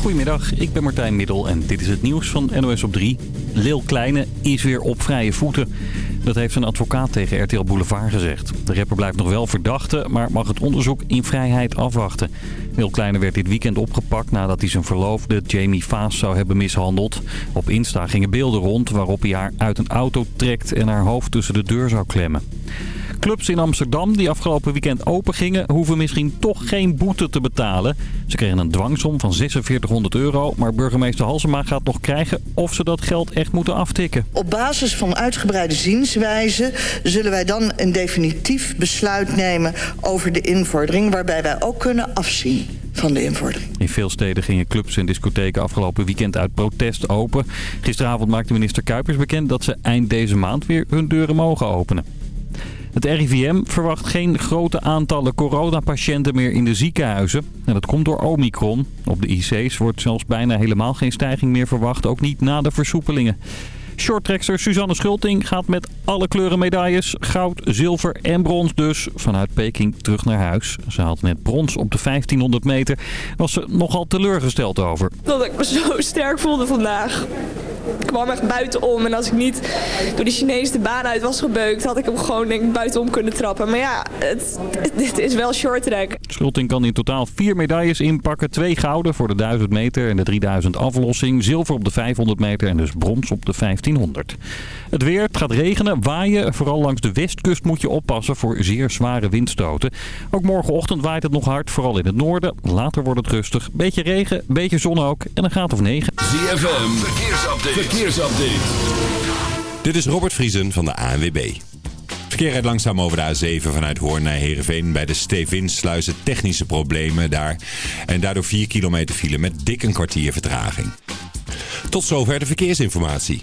Goedemiddag, ik ben Martijn Middel en dit is het nieuws van NOS op 3. Lil Kleine is weer op vrije voeten. Dat heeft een advocaat tegen RTL Boulevard gezegd. De rapper blijft nog wel verdachte, maar mag het onderzoek in vrijheid afwachten. Lil Kleine werd dit weekend opgepakt nadat hij zijn verloofde Jamie Vaas zou hebben mishandeld. Op Insta gingen beelden rond waarop hij haar uit een auto trekt en haar hoofd tussen de deur zou klemmen. Clubs in Amsterdam die afgelopen weekend open gingen... hoeven misschien toch geen boete te betalen. Ze kregen een dwangsom van 4600 euro... maar burgemeester Halsema gaat nog krijgen of ze dat geld echt moeten aftikken. Op basis van uitgebreide zienswijze zullen wij dan een definitief besluit nemen over de invordering... waarbij wij ook kunnen afzien van de invordering. In veel steden gingen clubs en discotheken afgelopen weekend uit protest open. Gisteravond maakte minister Kuipers bekend dat ze eind deze maand weer hun deuren mogen openen. Het RIVM verwacht geen grote aantallen coronapatiënten meer in de ziekenhuizen. En dat komt door Omicron. Op de IC's wordt zelfs bijna helemaal geen stijging meer verwacht, ook niet na de versoepelingen. Shorttrekster Suzanne Schulting gaat met alle kleuren medailles, goud, zilver en brons dus, vanuit Peking terug naar huis. Ze haalt net brons op de 1500 meter, was ze nogal teleurgesteld over. Dat ik me zo sterk voelde vandaag. Ik kwam echt buitenom en als ik niet door die Chinees de baan uit was gebeukt, had ik hem gewoon denk ik, buitenom kunnen trappen. Maar ja, het, dit is wel short track. Schulting kan in totaal vier medailles inpakken. Twee gouden voor de 1000 meter en de 3000 aflossing. Zilver op de 500 meter en dus brons op de 1500. Het weer, het gaat regenen, waaien. Vooral langs de westkust moet je oppassen voor zeer zware windstoten. Ook morgenochtend waait het nog hard, vooral in het noorden. Later wordt het rustig. Beetje regen, beetje zon ook en een graad of 9. ZFM, verkeersupdate. verkeersupdate. Dit is Robert Vriesen van de ANWB. Verkeer rijdt langzaam over de A7 vanuit Hoorn naar Heerenveen. Bij de Stevinsluizen technische problemen daar. En daardoor 4 kilometer file met dik een kwartier vertraging. Tot zover de verkeersinformatie.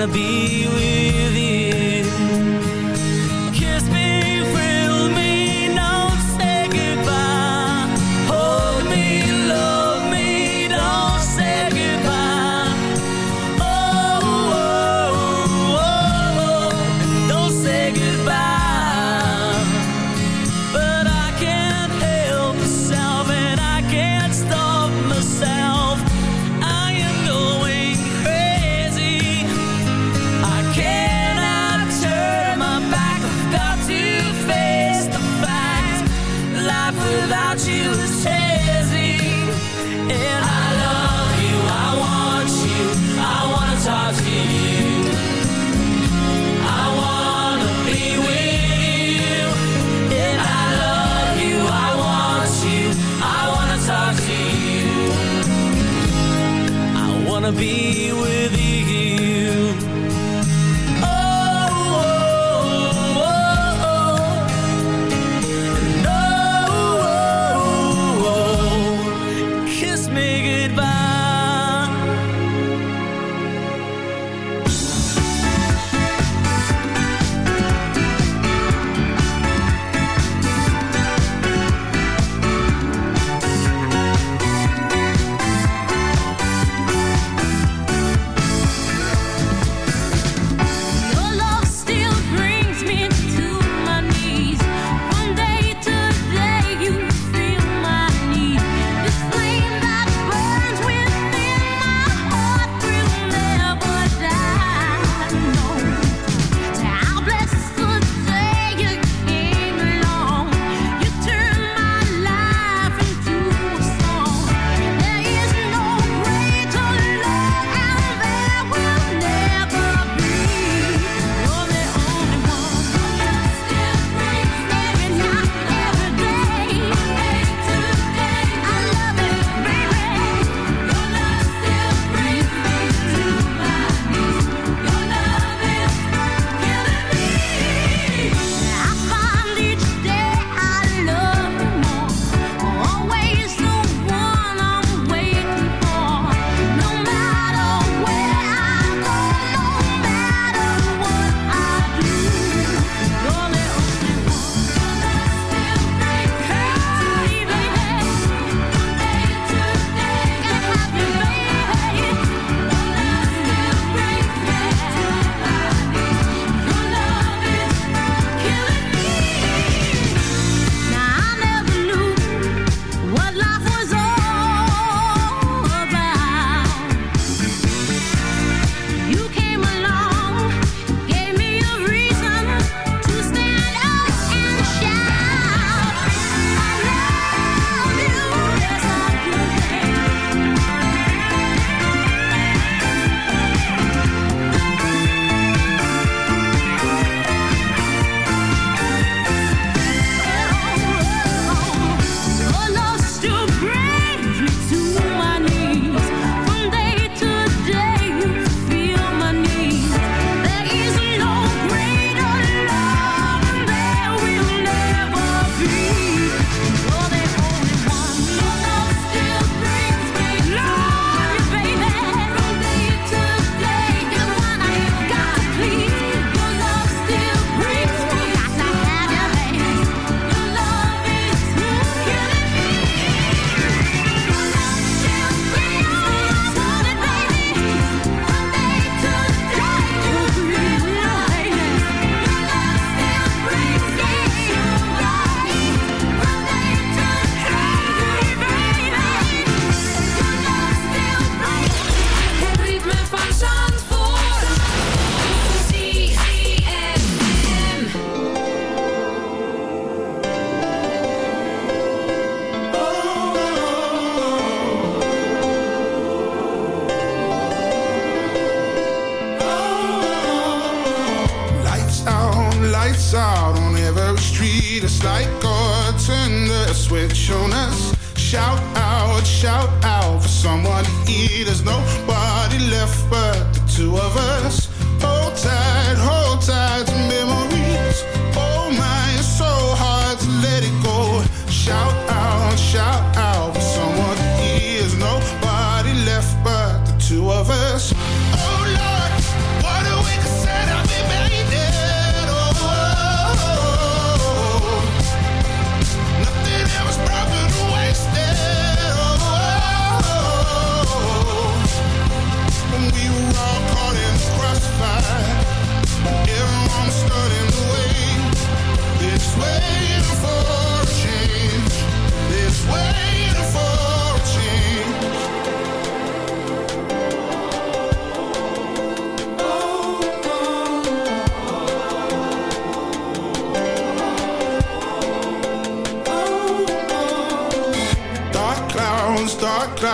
Wanna be with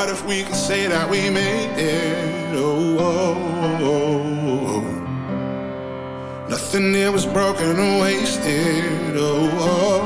What if we could say that we made it? Oh, oh, oh, oh. oh, oh. nothing here was broken or wasted. oh. oh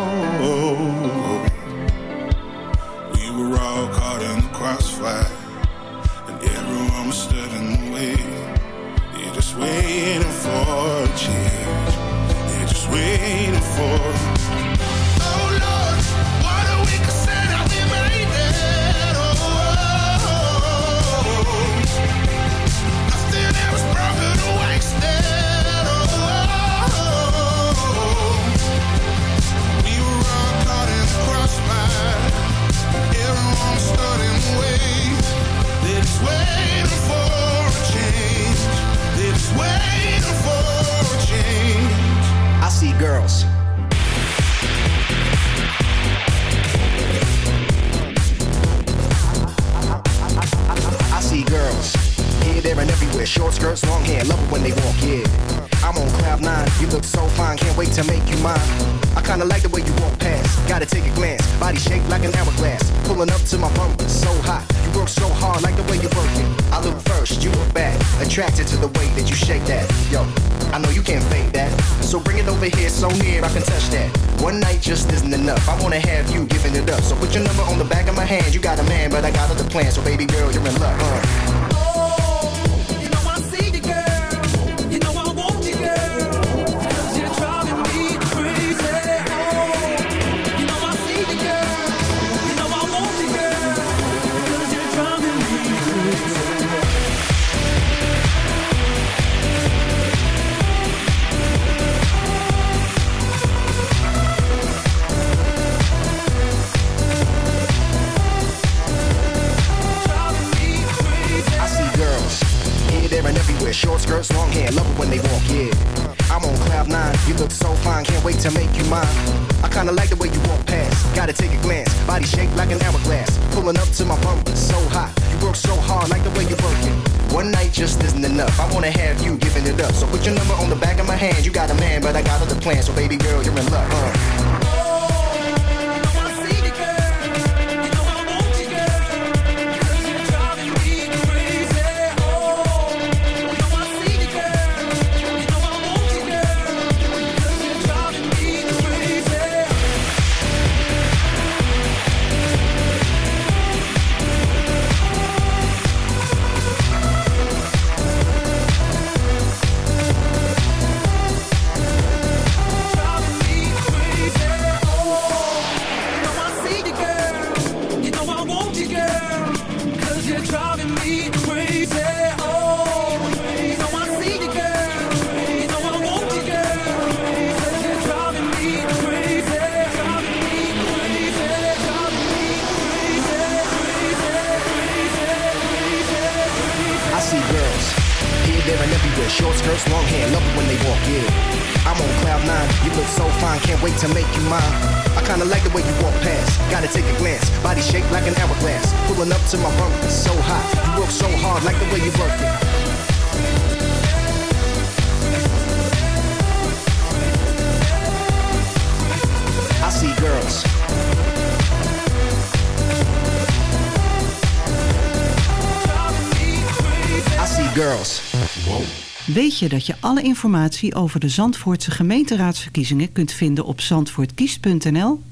Je dat je alle informatie over de Zandvoortse gemeenteraadsverkiezingen kunt vinden op zandvoortkiest.nl?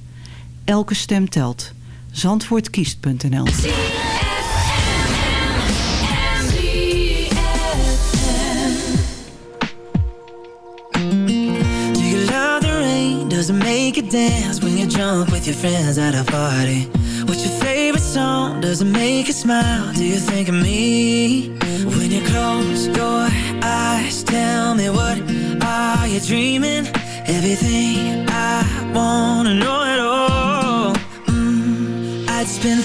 Elke stem telt. Zandvoortkiest.nl Do you love the rain? Does it make you dance when you're drunk with your friends at a party? What's your favorite song? Does it make you smile? Do you think of me? When you close your dreaming? Everything I wanna know at all. Mm, I'd spend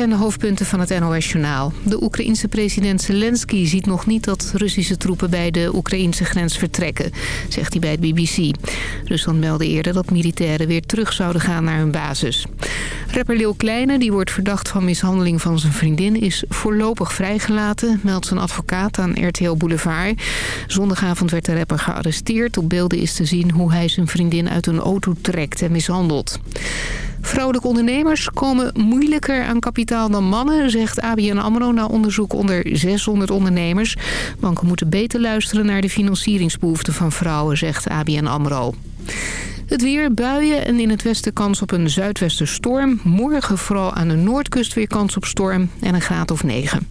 Zijn de hoofdpunten van het NOS-journaal. De Oekraïense president Zelensky ziet nog niet dat Russische troepen bij de Oekraïnse grens vertrekken, zegt hij bij het BBC. Rusland meldde eerder dat militairen weer terug zouden gaan naar hun basis. Rapper Lil Kleine, die wordt verdacht van mishandeling van zijn vriendin, is voorlopig vrijgelaten, meldt zijn advocaat aan RTL Boulevard. Zondagavond werd de rapper gearresteerd. Op beelden is te zien hoe hij zijn vriendin uit een auto trekt en mishandelt. Vrouwelijke ondernemers komen moeilijker aan kapitaal dan mannen, zegt ABN AMRO na onderzoek onder 600 ondernemers. Banken moeten beter luisteren naar de financieringsbehoeften van vrouwen, zegt ABN AMRO. Het weer, buien en in het westen kans op een zuidwestenstorm. Morgen vooral aan de noordkust weer kans op storm en een graad of 9.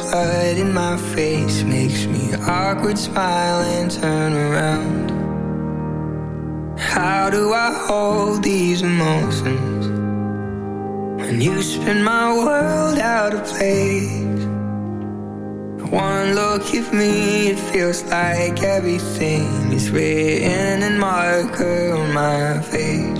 blood in my face makes me awkward smile and turn around. How do I hold these emotions when you spin my world out of place? One look at me, it feels like everything is written in marker on my face.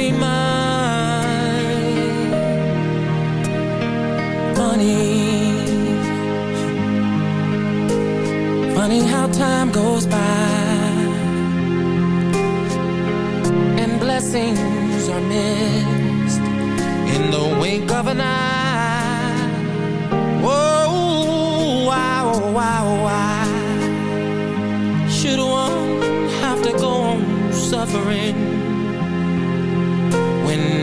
be mine. Funny, funny how time goes by and blessings are missed in the wink of an eye. Oh, Whoa, oh, wow, oh, wow, why should one have to go on suffering?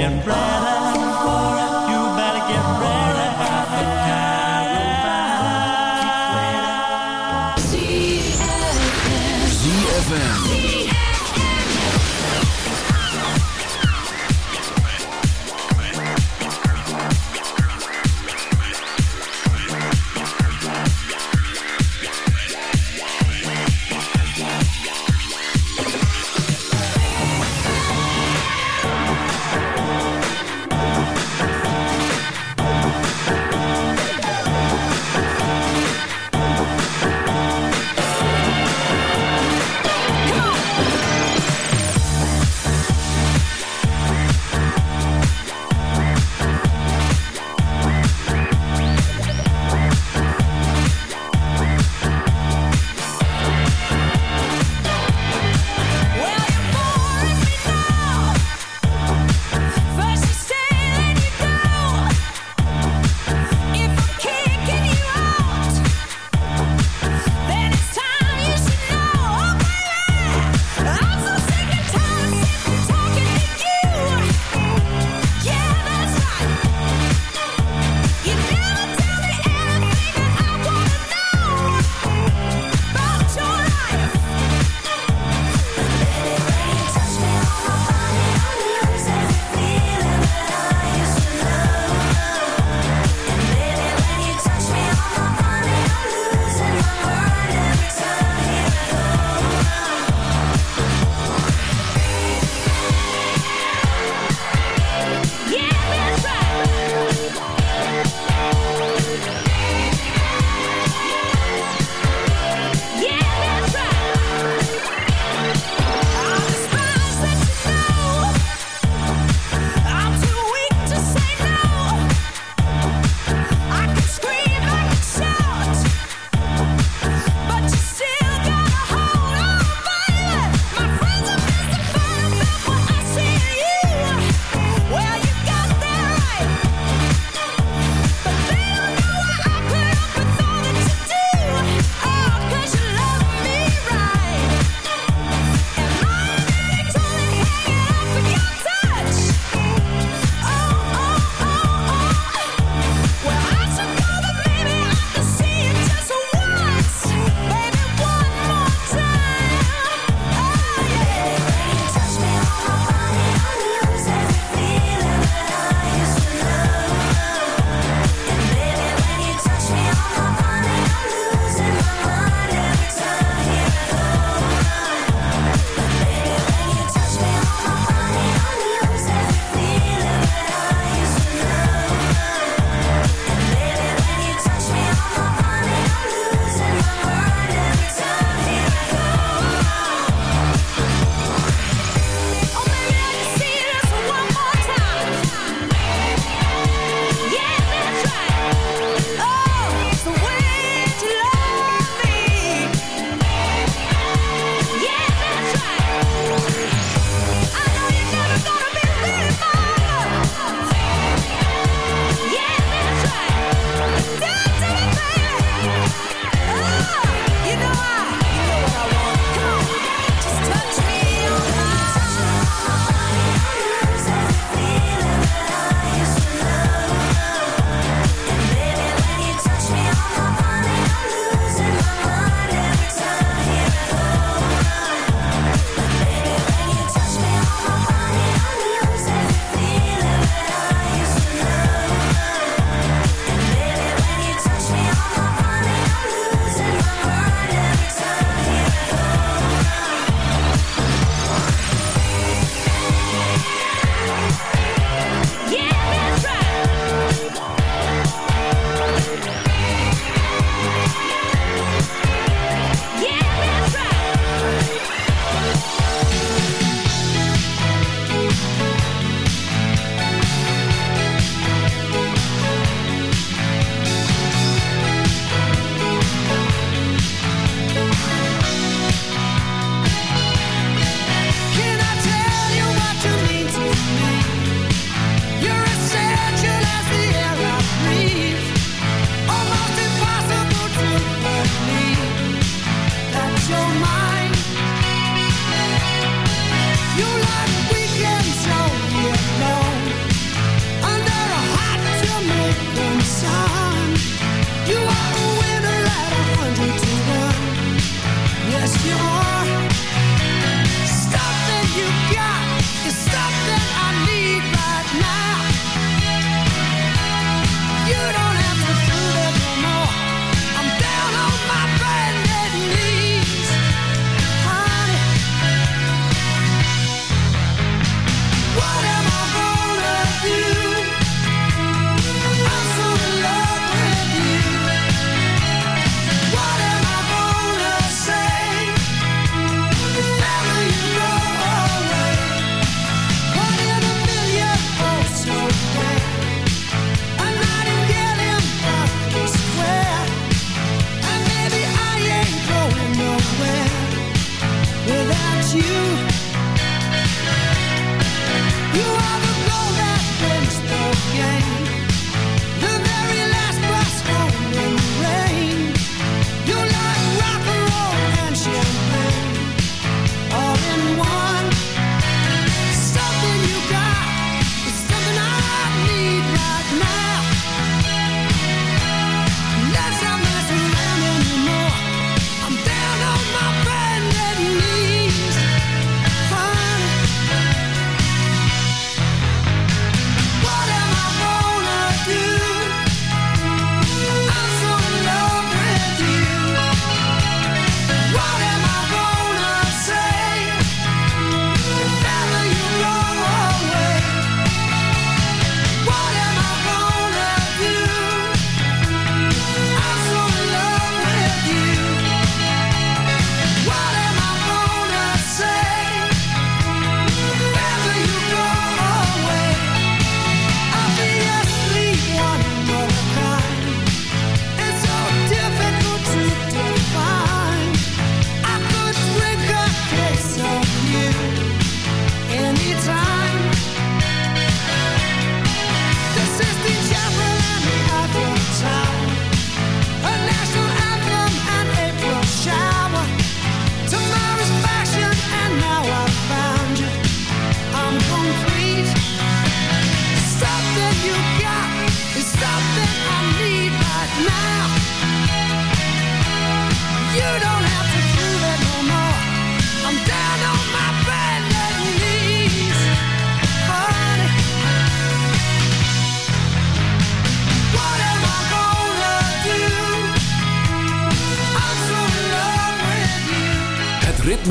Better get